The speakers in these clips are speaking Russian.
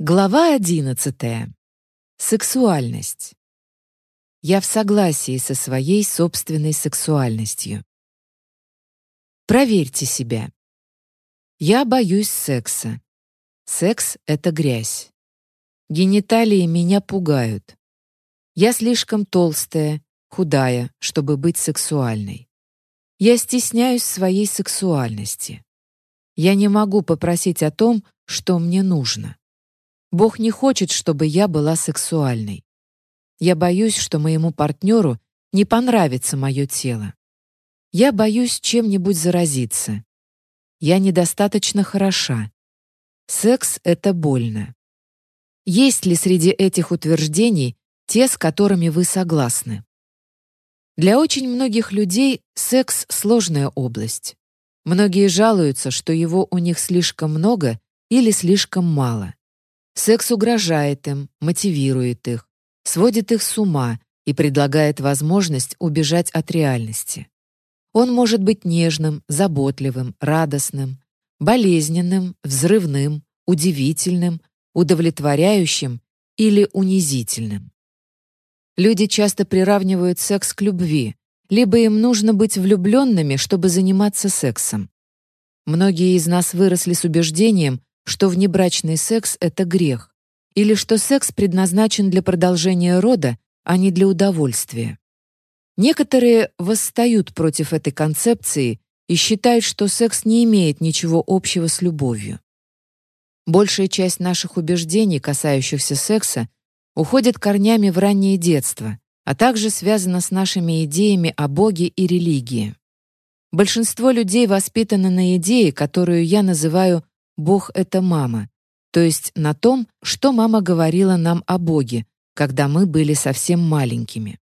Глава одиннадцатая. Сексуальность. Я в согласии со своей собственной сексуальностью. Проверьте себя. Я боюсь секса. Секс — это грязь. Гениталии меня пугают. Я слишком толстая, худая, чтобы быть сексуальной. Я стесняюсь своей сексуальности. Я не могу попросить о том, что мне нужно. Бог не хочет, чтобы я была сексуальной. Я боюсь, что моему партнеру не понравится мое тело. Я боюсь чем-нибудь заразиться. Я недостаточно хороша. Секс — это больно. Есть ли среди этих утверждений те, с которыми вы согласны? Для очень многих людей секс — сложная область. Многие жалуются, что его у них слишком много или слишком мало. Секс угрожает им, мотивирует их, сводит их с ума и предлагает возможность убежать от реальности. Он может быть нежным, заботливым, радостным, болезненным, взрывным, удивительным, удовлетворяющим или унизительным. Люди часто приравнивают секс к любви, либо им нужно быть влюбленными, чтобы заниматься сексом. Многие из нас выросли с убеждением, что внебрачный секс — это грех, или что секс предназначен для продолжения рода, а не для удовольствия. Некоторые восстают против этой концепции и считают, что секс не имеет ничего общего с любовью. Большая часть наших убеждений, касающихся секса, уходит корнями в раннее детство, а также связана с нашими идеями о Боге и религии. Большинство людей воспитаны на идее, которую я называю Бог — это мама, то есть на том, что мама говорила нам о Боге, когда мы были совсем маленькими.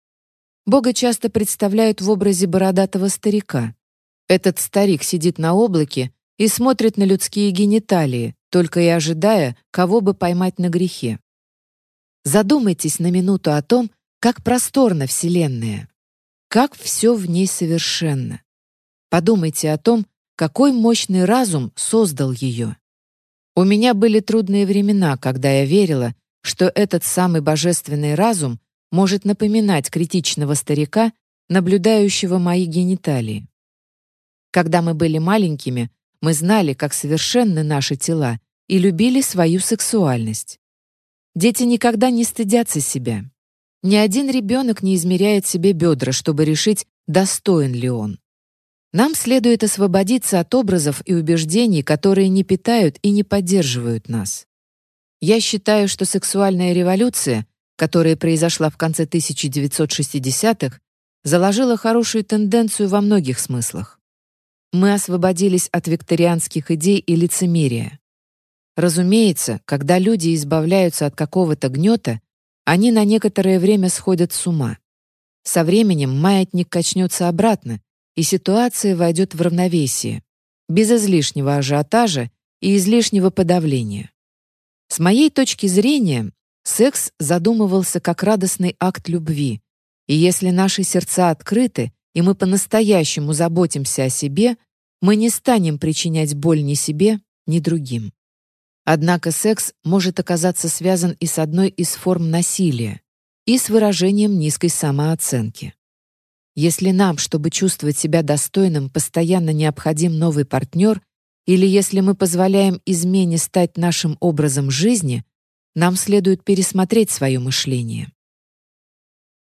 Бога часто представляют в образе бородатого старика. Этот старик сидит на облаке и смотрит на людские гениталии, только и ожидая, кого бы поймать на грехе. Задумайтесь на минуту о том, как просторна Вселенная, как все в ней совершенно. Подумайте о том, какой мощный разум создал ее. У меня были трудные времена, когда я верила, что этот самый божественный разум может напоминать критичного старика, наблюдающего мои гениталии. Когда мы были маленькими, мы знали, как совершенны наши тела и любили свою сексуальность. Дети никогда не стыдятся себя. Ни один ребенок не измеряет себе бедра, чтобы решить, достоин ли он. Нам следует освободиться от образов и убеждений, которые не питают и не поддерживают нас. Я считаю, что сексуальная революция, которая произошла в конце 1960-х, заложила хорошую тенденцию во многих смыслах. Мы освободились от викторианских идей и лицемерия. Разумеется, когда люди избавляются от какого-то гнета, они на некоторое время сходят с ума. Со временем маятник качнется обратно, и ситуация войдет в равновесие, без излишнего ажиотажа и излишнего подавления. С моей точки зрения, секс задумывался как радостный акт любви, и если наши сердца открыты, и мы по-настоящему заботимся о себе, мы не станем причинять боль ни себе, ни другим. Однако секс может оказаться связан и с одной из форм насилия, и с выражением низкой самооценки. Если нам, чтобы чувствовать себя достойным, постоянно необходим новый партнер, или если мы позволяем измене стать нашим образом жизни, нам следует пересмотреть свое мышление.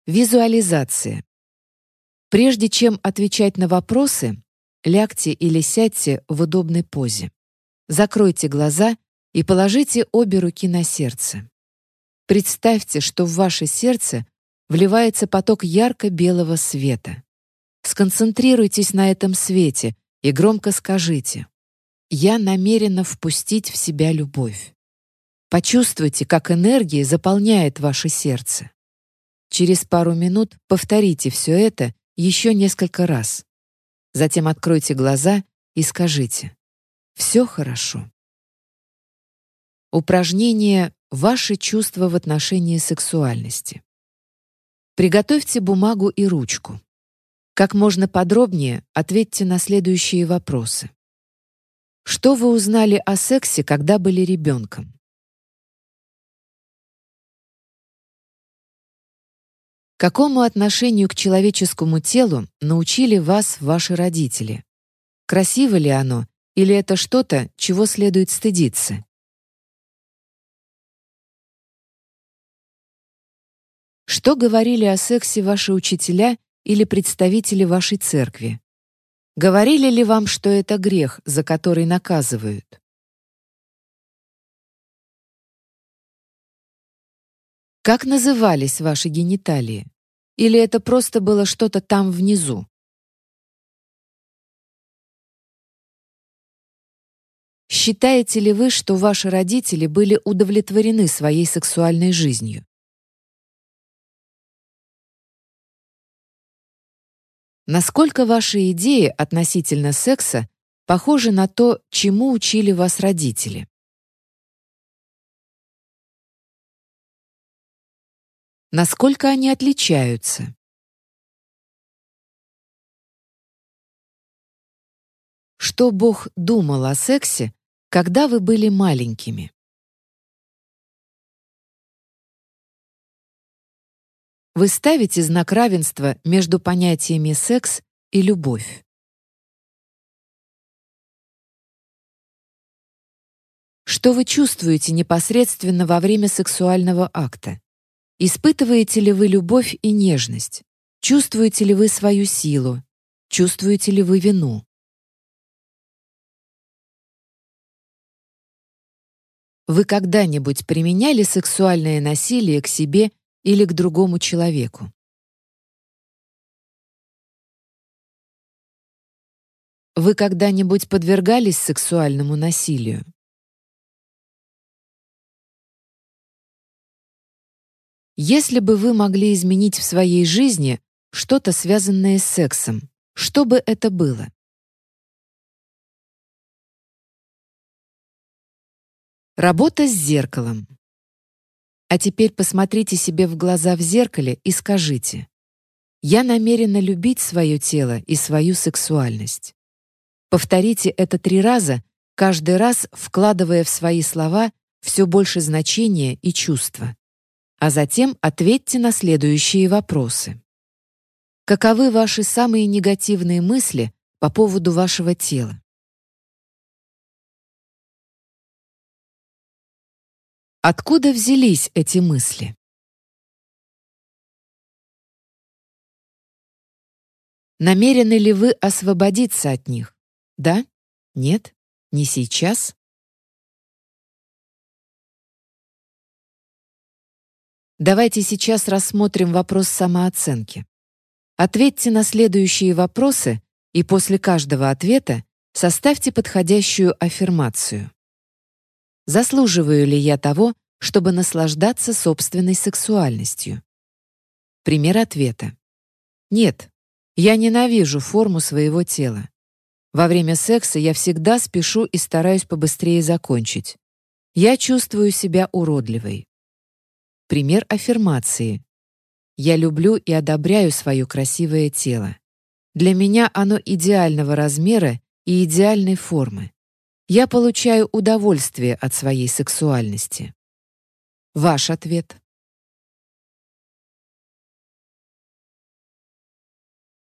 Визуализация. Прежде чем отвечать на вопросы, лягте или сядьте в удобной позе. Закройте глаза и положите обе руки на сердце. Представьте, что в ваше сердце вливается поток ярко-белого света. Сконцентрируйтесь на этом свете и громко скажите «Я намерена впустить в себя любовь». Почувствуйте, как энергия заполняет ваше сердце. Через пару минут повторите все это еще несколько раз. Затем откройте глаза и скажите «Все хорошо». Упражнение «Ваши чувства в отношении сексуальности». Приготовьте бумагу и ручку. Как можно подробнее ответьте на следующие вопросы. Что вы узнали о сексе, когда были ребенком? Какому отношению к человеческому телу научили вас ваши родители? Красиво ли оно, или это что-то, чего следует стыдиться? Что говорили о сексе ваши учителя или представители вашей церкви? Говорили ли вам, что это грех, за который наказывают? Как назывались ваши гениталии? Или это просто было что-то там внизу? Считаете ли вы, что ваши родители были удовлетворены своей сексуальной жизнью? Насколько ваши идеи относительно секса похожи на то, чему учили вас родители? Насколько они отличаются? Что Бог думал о сексе, когда вы были маленькими? Вы ставите знак равенства между понятиями секс и любовь. Что вы чувствуете непосредственно во время сексуального акта? Испытываете ли вы любовь и нежность? Чувствуете ли вы свою силу? Чувствуете ли вы вину? Вы когда-нибудь применяли сексуальное насилие к себе или к другому человеку? Вы когда-нибудь подвергались сексуальному насилию? Если бы вы могли изменить в своей жизни что-то связанное с сексом, что бы это было? Работа с зеркалом. А теперь посмотрите себе в глаза в зеркале и скажите: "Я намерена любить свое тело и свою сексуальность". Повторите это три раза, каждый раз вкладывая в свои слова все больше значения и чувства а затем ответьте на следующие вопросы. Каковы ваши самые негативные мысли по поводу вашего тела? Откуда взялись эти мысли? Намерены ли вы освободиться от них? Да? Нет? Не сейчас? Давайте сейчас рассмотрим вопрос самооценки. Ответьте на следующие вопросы и после каждого ответа составьте подходящую аффирмацию. Заслуживаю ли я того, чтобы наслаждаться собственной сексуальностью? Пример ответа. Нет, я ненавижу форму своего тела. Во время секса я всегда спешу и стараюсь побыстрее закончить. Я чувствую себя уродливой. Пример аффирмации. Я люблю и одобряю свое красивое тело. Для меня оно идеального размера и идеальной формы. Я получаю удовольствие от своей сексуальности. Ваш ответ.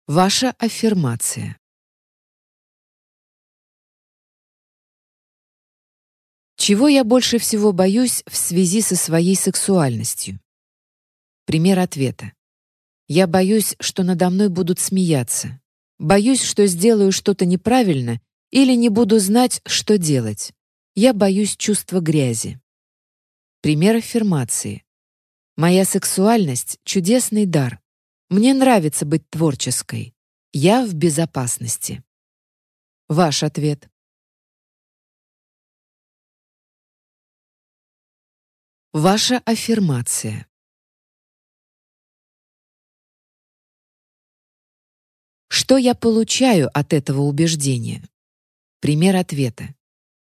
Ваша аффирмация. Чего я больше всего боюсь в связи со своей сексуальностью? Пример ответа. Я боюсь, что надо мной будут смеяться. Боюсь, что сделаю что-то неправильно или не буду знать, что делать. Я боюсь чувства грязи. Пример аффирмации. Моя сексуальность — чудесный дар. Мне нравится быть творческой. Я в безопасности. Ваш ответ. Ваша аффирмация. Что я получаю от этого убеждения? Пример ответа.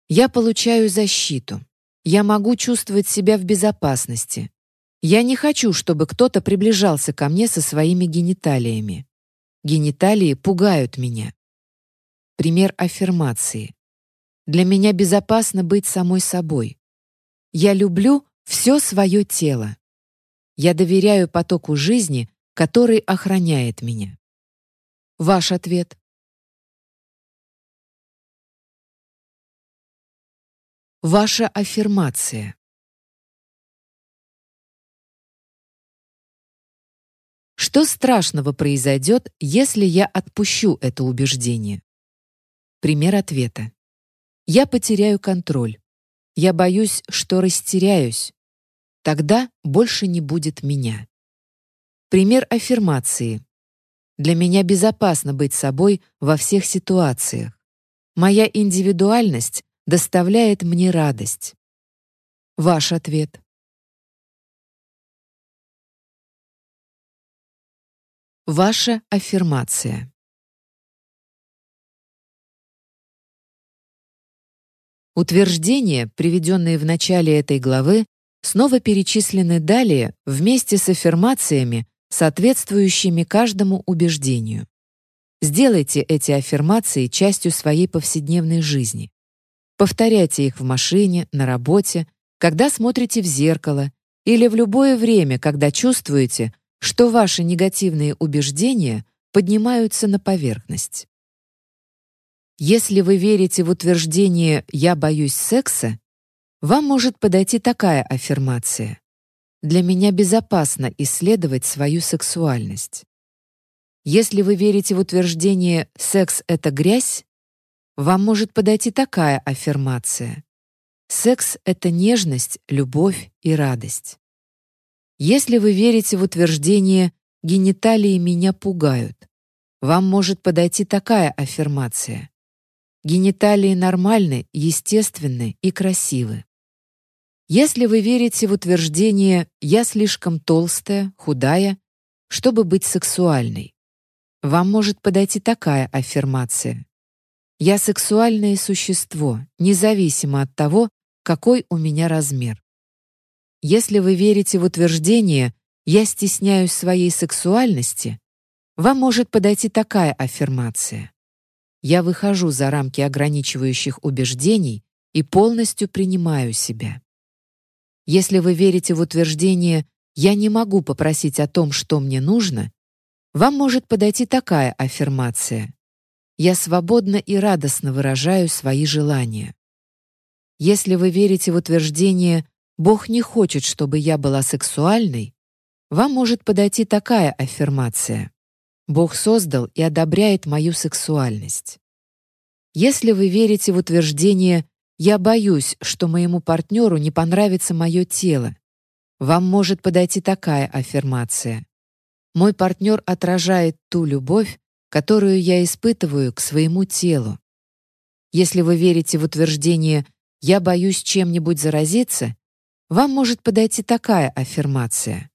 Я получаю защиту. Я могу чувствовать себя в безопасности. Я не хочу, чтобы кто-то приближался ко мне со своими гениталиями. Гениталии пугают меня. Пример аффирмации. Для меня безопасно быть самой собой. Я люблю все свое тело. Я доверяю потоку жизни, который охраняет меня. Ваш ответ. Ваша аффирмация. Что страшного произойдет, если я отпущу это убеждение? Пример ответа. Я потеряю контроль. Я боюсь, что растеряюсь. Тогда больше не будет меня. Пример аффирмации. Для меня безопасно быть собой во всех ситуациях. Моя индивидуальность доставляет мне радость. Ваш ответ. Ваша аффирмация. Утверждения, приведенные в начале этой главы, снова перечислены далее вместе с аффирмациями, соответствующими каждому убеждению. Сделайте эти аффирмации частью своей повседневной жизни. Повторяйте их в машине, на работе, когда смотрите в зеркало или в любое время, когда чувствуете, что ваши негативные убеждения поднимаются на поверхность. Если вы верите в утверждение «я боюсь секса», вам может подойти такая аффирмация. Для меня безопасно исследовать свою сексуальность. Если вы верите в утверждение «секс — это грязь», вам может подойти такая аффирмация. Секс — это нежность, любовь и радость. Если вы верите в утверждение «гениталии меня пугают», вам может подойти такая аффирмация. Гениталии нормальны, естественны и красивы. Если вы верите в утверждение «я слишком толстая, худая», чтобы быть сексуальной, вам может подойти такая аффирмация. «Я сексуальное существо, независимо от того, какой у меня размер». Если вы верите в утверждение «я стесняюсь своей сексуальности», вам может подойти такая аффирмация. «Я выхожу за рамки ограничивающих убеждений и полностью принимаю себя». Если вы верите в утверждение «я не могу попросить о том, что мне нужно», вам может подойти такая аффирмация «Я свободно и радостно выражаю свои желания». Если вы верите в утверждение «Бог не хочет, чтобы я была сексуальной», вам может подойти такая аффирмация «Бог создал и одобряет мою сексуальность». Если вы верите в утверждение я боюсь, что моему партнеру не понравится мое тело. Вам может подойти такая аффирмация. Мой партнер отражает ту любовь, которую я испытываю к своему телу. Если вы верите в утверждение «я боюсь чем-нибудь заразиться», вам может подойти такая аффирмация.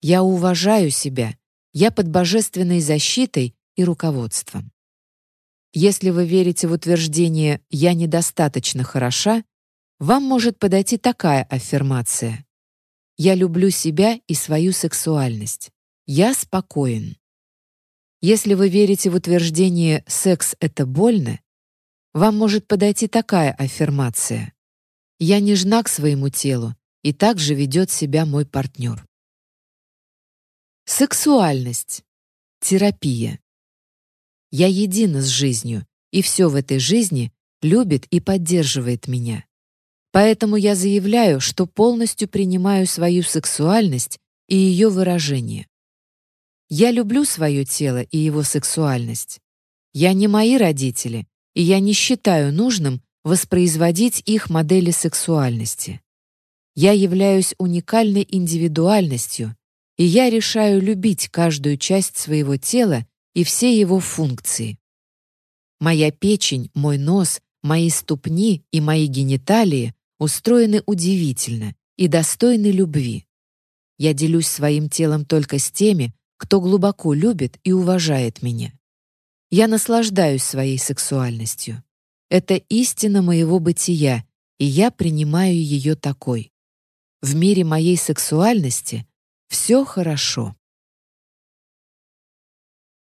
«Я уважаю себя, я под божественной защитой и руководством». Если вы верите в утверждение «я недостаточно хороша», вам может подойти такая аффирмация. «Я люблю себя и свою сексуальность. Я спокоен». Если вы верите в утверждение «секс — это больно», вам может подойти такая аффирмация. «Я нежна к своему телу, и так же ведет себя мой партнер». Сексуальность. Терапия. Я едина с жизнью, и все в этой жизни любит и поддерживает меня. Поэтому я заявляю, что полностью принимаю свою сексуальность и ее выражение. Я люблю свое тело и его сексуальность. Я не мои родители, и я не считаю нужным воспроизводить их модели сексуальности. Я являюсь уникальной индивидуальностью, и я решаю любить каждую часть своего тела и все его функции. Моя печень, мой нос, мои ступни и мои гениталии устроены удивительно и достойны любви. Я делюсь своим телом только с теми, кто глубоко любит и уважает меня. Я наслаждаюсь своей сексуальностью. Это истина моего бытия, и я принимаю ее такой. В мире моей сексуальности все хорошо.